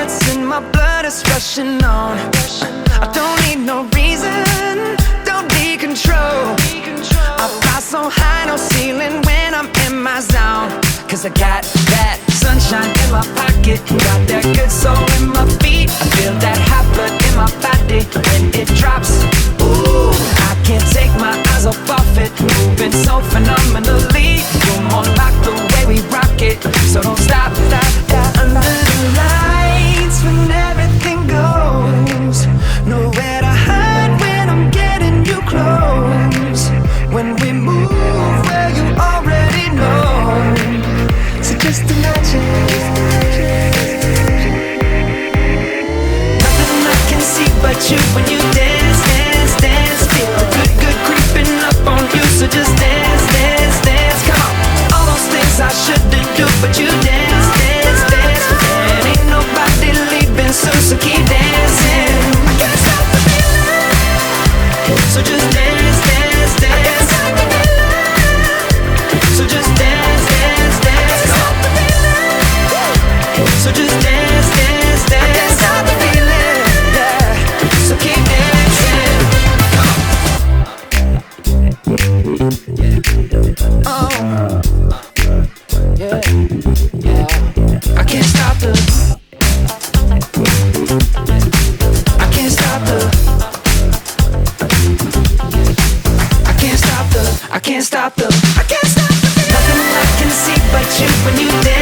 it's in my blood, it's rushing on. I don't need no reason, don't be control. I fly so high, no ceiling when I'm in my zone. Cause I got that sunshine in my pocket, got that good soul in my feet. I feel that hot blood in my body. I can't stop the. I can't stop the. Feeling. Nothing I can see but you when you dance.